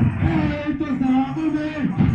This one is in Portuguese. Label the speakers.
Speaker 1: Eita, salve!